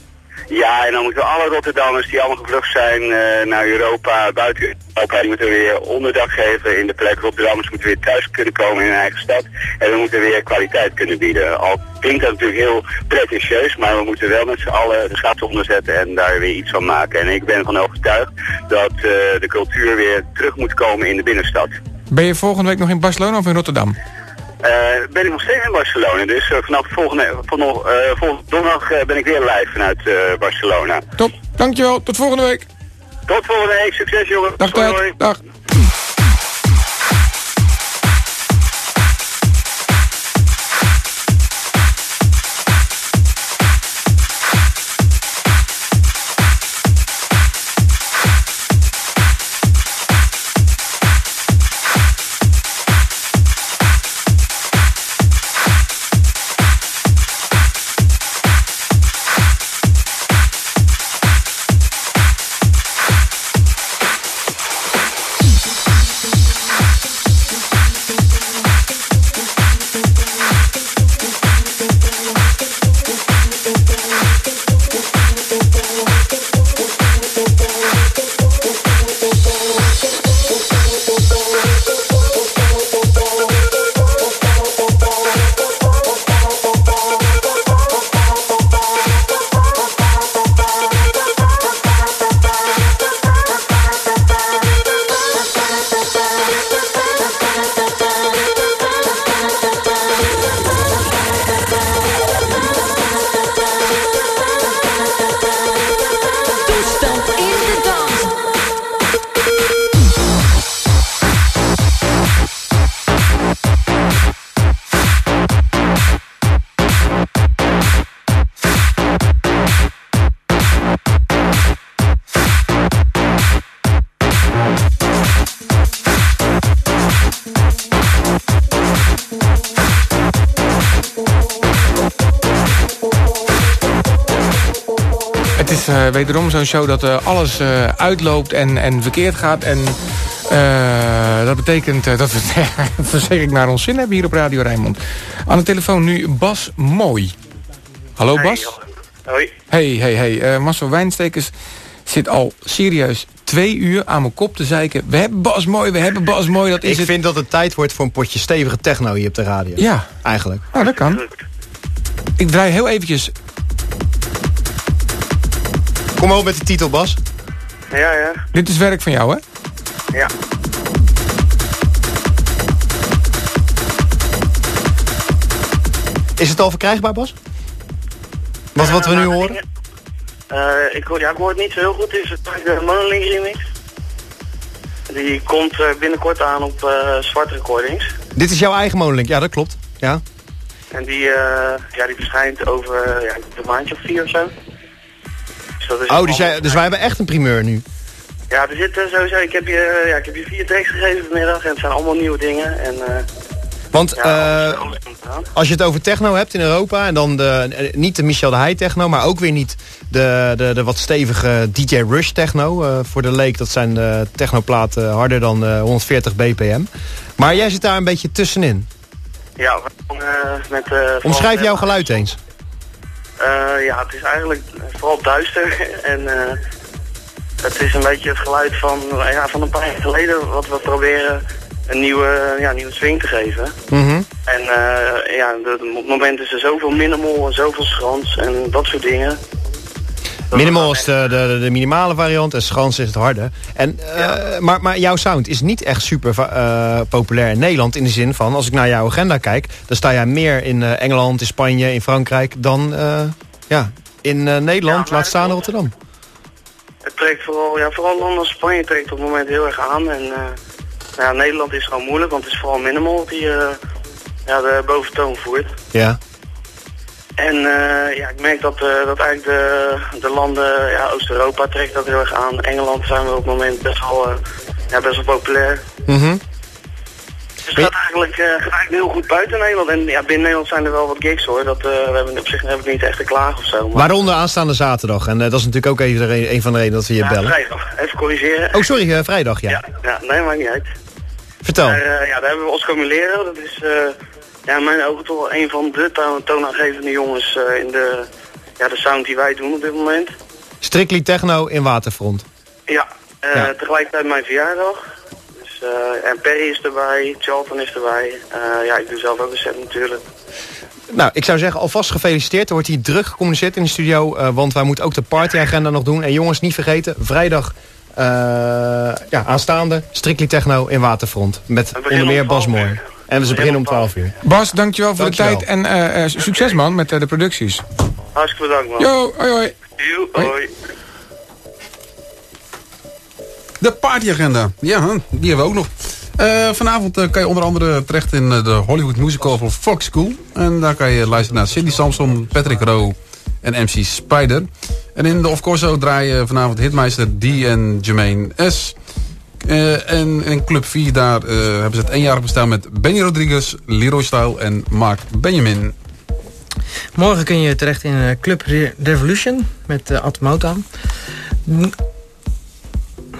Ja, en dan moeten alle Rotterdammers die allemaal gevlucht zijn eh, naar Europa, buiten Europa, die moeten weer onderdak geven in de plek. Rotterdammers moeten weer thuis kunnen komen in hun eigen stad. En we moeten weer kwaliteit kunnen bieden. Al klinkt dat natuurlijk heel pretentieus, maar we moeten wel met z'n allen de schaats onderzetten en daar weer iets van maken. En ik ben ervan overtuigd dat eh, de cultuur weer terug moet komen in de binnenstad. Ben je volgende week nog in Barcelona of in Rotterdam? Eh, ben ik nog steeds in Barcelona, dus eh, vanaf volgende, vanaf, eh, volgende donderdag ben ik weer live vanuit Barcelona. Top, dankjewel. Tot volgende week. Tot volgende week, succes jongen. Dag Ted. Dag. Eh, wederom zo'n show dat eh, alles eh, uitloopt en, en verkeerd gaat. En eh, dat betekent dat we het verzekering naar ons zin hebben hier op Radio Rijnmond. Aan de telefoon nu Bas Mooi. Hallo Bas. Hoi. Hey, hey, hey. eh Marcel Wijnstekers zit al serieus twee uur aan mijn kop te zeiken. We hebben Bas Mooi, we hebben Bas Mooi. Dat is Ik het. vind dat het tijd wordt voor een potje stevige techno hier op de radio. Ja. Eigenlijk. Nou, dat kan. Ik draai heel eventjes... Kom maar op met de titel, Bas. Ja, ja. Dit is werk van jou, hè? Ja. Is het al verkrijgbaar, Bas? Wat, wat we nu horen? Eh, ik, hoor, ja, ik hoor het niet zo heel goed. Het is de Monoling remix. Die komt eh, binnenkort aan op eh Zwart Recordings. Dit is jouw eigen monolink. Ja, dat klopt. Ja. En die, eh, ja, die verschijnt over eh, ja, een maandje of vier of zo. Dus dat is Oh, dus, jij, dus wij hebben echt een primeur nu. Ja, er zitten sowieso, ik heb je, ja, ik heb je vier tracks gegeven vanmiddag en het zijn allemaal nieuwe dingen. En, eh, Want ja, eh, als je het over techno hebt in Europa... en dan de, eh, niet de Michel de Heij techno... maar ook weer niet de, de, de wat stevige DJ Rush techno. eh, voor de leek, dat zijn de technoplaten harder dan eh, 140 bpm. Maar jij zit daar een beetje tussenin. Ja, eh, met... eh, Omschrijf jouw geluid eens. Eh, ja, het is eigenlijk vooral duister en eh, het is een beetje het geluid van, ja, van een paar jaar geleden wat we proberen een nieuwe, ja, nieuwe swing te geven. Mhm. En eh, ja, de- op het moment is er zoveel minimal en zoveel schrans en dat soort dingen. Minimal is de, de, de minimale variant en schans is het harde. En, eh, maar, maar jouw sound is niet echt super eh, populair in Nederland. In de zin van, als ik naar jouw agenda kijk... dan sta jij meer in eh, Engeland, in Spanje, in Frankrijk... dan ja, in Nederland, laat staan in Rotterdam. Het trekt vooral, ja, vooral landen als Spanje trekt op het moment heel erg aan. En ja, Nederland is gewoon moeilijk, want het is vooral minimal die ja, de boventoon voert. Ja. En eh, ja, ik merk dat, eh, dat eigenlijk de, de landen, ja, Oost-Europa trekt dat heel erg aan. Engeland zijn we op het moment best wel, eh, ja, best wel populair. Mhm. Dus het gaat eigenlijk, gaat eigenlijk heel goed buiten Nederland. En ja, binnen Nederland zijn er wel wat gigs hoor. Dat, we hebben, op zich heb ik niet echt te klagen of zo. Maar, Waaronder aanstaande zaterdag. En dat is natuurlijk ook even de een van de redenen dat we je ja, bellen. vrijdag. Even corrigeren. Oh, sorry, vrijdag, ja. Ja, nee, maakt niet uit. Vertel. Maar, ja, daar hebben we Oscar Mulero. Dat is ja, mijn ogen toch wel een van de toon- toonaangevende jongens eh, in, de, ja, de sound die wij doen op dit moment. Strictly techno in Waterfront. Ja, eh, Ja. tegelijkertijd mijn verjaardag. Dus, eh, en Perry is erbij, Charlton is erbij. Ja, ik doe zelf ook een set natuurlijk. Nou, ik zou zeggen, alvast gefeliciteerd. Er wordt hier druk gecommuniceerd in de studio. want wij moeten ook de partyagenda nog doen. En jongens, niet vergeten, vrijdag ja, aanstaande Strictly Techno in Waterfront. Met onder meer Bas Mooi. En we beginnen om 12 uur. Bas, dankjewel voor Dankjewel. de tijd en eh, eh, succes man met eh, de producties. Hartstikke bedankt man. Yo, hoi hoi. Yo, hoi. De partyagenda. Ja, die hebben we ook nog. Eh, vanavond kan je onder andere terecht in de Hollywood Musical van Fox School. En daar kan je luisteren naar Cindy Samson, Patrick Rowe en MC Spider. En in de Of Corso draaien vanavond hitmeister D en Jermaine S. Eh, en in Club 4 daar eh, hebben ze het eenjarig bestaan met Benny Rodriguez, Leroy Style en Mark Benjamin. Morgen kun je terecht in eh, Club Re- Revolution met uh, Ad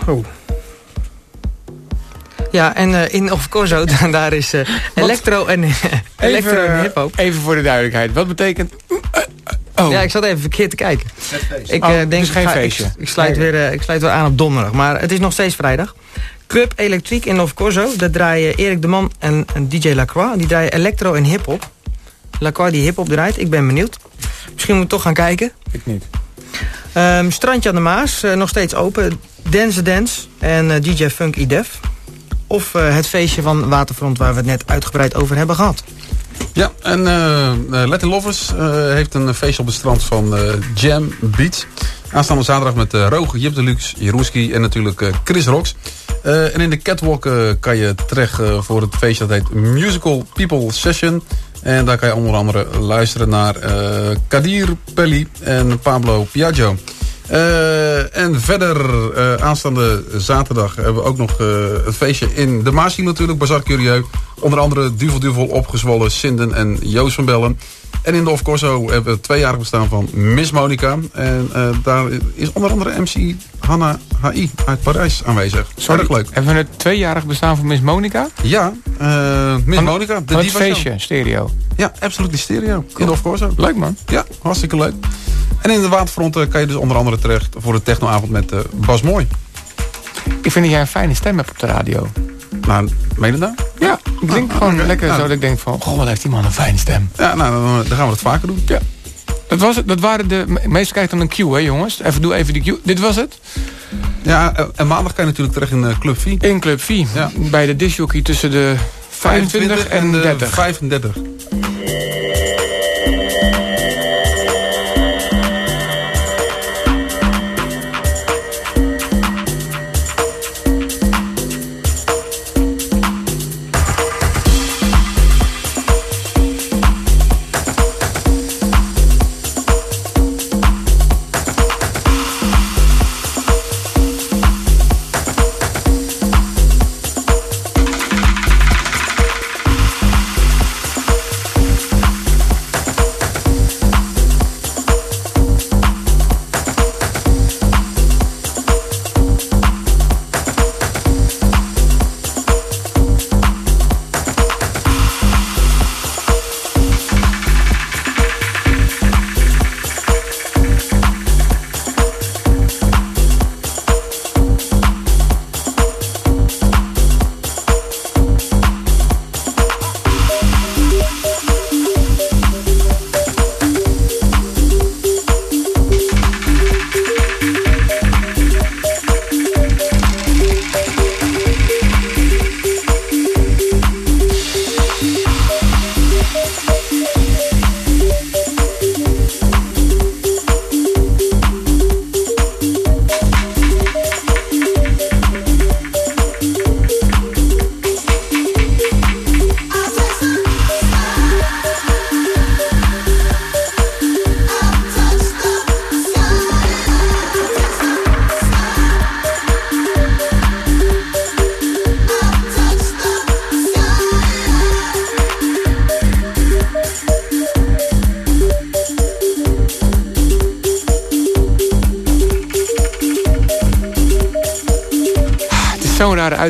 Oh. Ja, en in Of Corso, daar is eh, electro en, electro en hip-hop. even voor de duidelijkheid. Wat betekent... Oh. Ja, ik zat even verkeerd te kijken. Ik Oh, eh, denk, dus geen ga- feestje. Ik, ik sluit Nee. weer, eh, ik sluit weer aan op donderdag. Maar het is nog steeds vrijdag. Club Elektriek in Of Corso. Daar draaien Erik de Man en, en DJ Lacroix. Die draaien electro en hip-hop. Lacroix die hip-hop draait. Ik ben benieuwd. Misschien moet ik toch gaan kijken. Ik niet. Ehm, Strandje aan de Maas, eh, nog steeds open. Dance the Dance en DJ Funk IDEF. Of eh, het feestje van Waterfront waar we het net uitgebreid over hebben gehad. Ja, en eh eh, Latin Lovers heeft een feestje op het strand van Jam Beach. Aanstaande zaterdag met uh, Roge, Jip Deluxe, Jeroenski en natuurlijk Chris Rocks. En in de catwalk kan je terecht voor het feestje dat heet Musical People Session. En daar kan je onder andere luisteren naar Kadir Pelli en Pablo Piaggio. Eh, en verder, eh, aanstaande zaterdag hebben we ook nog eh, het feestje in de Maasje natuurlijk, Bazar Curieux. Onder andere Duvel Duvel, Opgezwollen, Sinden en Joost van Bellen. En in de Of Corso hebben we het tweejarig bestaan van Miss Monica. En daar is onder andere MC Hanna HI uit Parijs aanwezig. Sorry, Erg leuk. Hebben we het tweejarig bestaan van Miss Monica? Ja, Miss Van- Monica, de het Show. feestje, stereo. Ja, absoluut die stereo. In de Of Corso. Leuk man. Ja, hartstikke leuk. En in de Waterfront eh, kan je dus onder andere terecht voor de technoavond met eh, Bas Mooi. Ik vind dat jij een fijne stem hebt op de radio. Nou, meen je dat? Ja, ik denk Ah, gewoon oké. lekker Nou. zo dat ik denk van... Goh, wat heeft die man een fijne stem. Ja, nou, dan, dan gaan we dat vaker doen. Ja. Dat, was het, dat waren de... me- Meestal krijgt dan een cue, hè jongens. Even, doe even die cue. Dit was het? Ja, eh, en maandag kan je natuurlijk terecht in eh, Club 4. In Club 4. Bij de discjockey tussen de 25 en de 30. 35.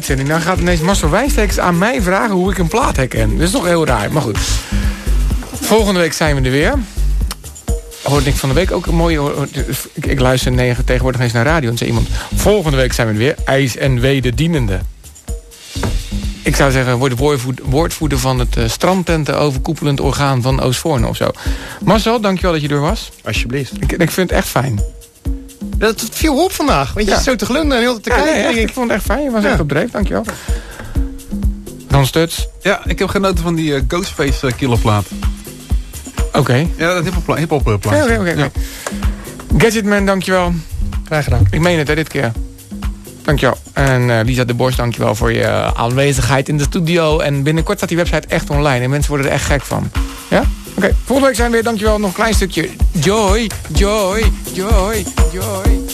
Uitzending. Dan gaat ineens Marcel Wijnstekers aan mij vragen hoe ik een plaat herken. Dat is toch heel raar, maar goed. Volgende week zijn we er weer. hoorde ik van de week ook een mooie... hoor- Ik, ik luister negen, tegenwoordig eens naar radio en zei iemand... Volgende week zijn we er weer, ijs en wederdienende. Ik zou zeggen, word woordvoerder van het eh, strandtenten overkoepelend orgaan van Oostvoorne of zo. Marcel, dankjewel dat je er was. Alsjeblieft. Ik, ik vind het echt fijn. Dat viel op vandaag. Want je Ja. zit zo te glunderen en heel te Ja, kijken. nee, ik vond het echt fijn. Je was Ja. echt op dreef, dankjewel. Dan Stuts. Ja, ik heb genoten van die eh, Ghostface uh, killerplaat. Oké. Ja, dat hiphop hip-hop eh, plaat. Oké, oké, oké. Gadgetman, dankjewel. Graag gedaan. Ik meen het, hè, dit keer. Dankjewel. En eh, Lisa de Borst, dankjewel voor je aanwezigheid in de studio. En binnenkort staat die website echt online. En mensen worden er echt gek van. Ja? Oké, volgende week zijn we weer. Dankjewel. Nog een klein stukje. Joy, joy, joy, joy.